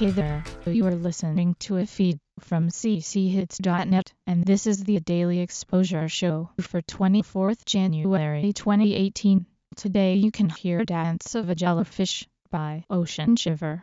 Hey there, you are listening to a feed from cchits.net, and this is the Daily Exposure Show for 24th January 2018. Today you can hear Dance of a Jellyfish by Ocean Shiver.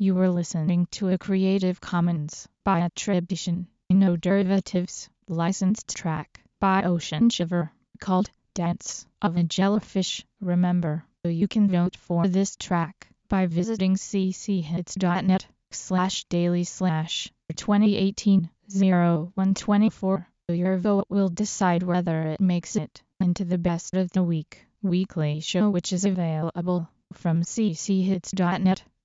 You were listening to a Creative Commons by attribution, no derivatives, licensed track by Ocean Shiver, called Dance of a Jellyfish. Remember, you can vote for this track by visiting cchits.net slash daily slash 2018 0124. Your vote will decide whether it makes it into the best of the week weekly show which is available from cchits.net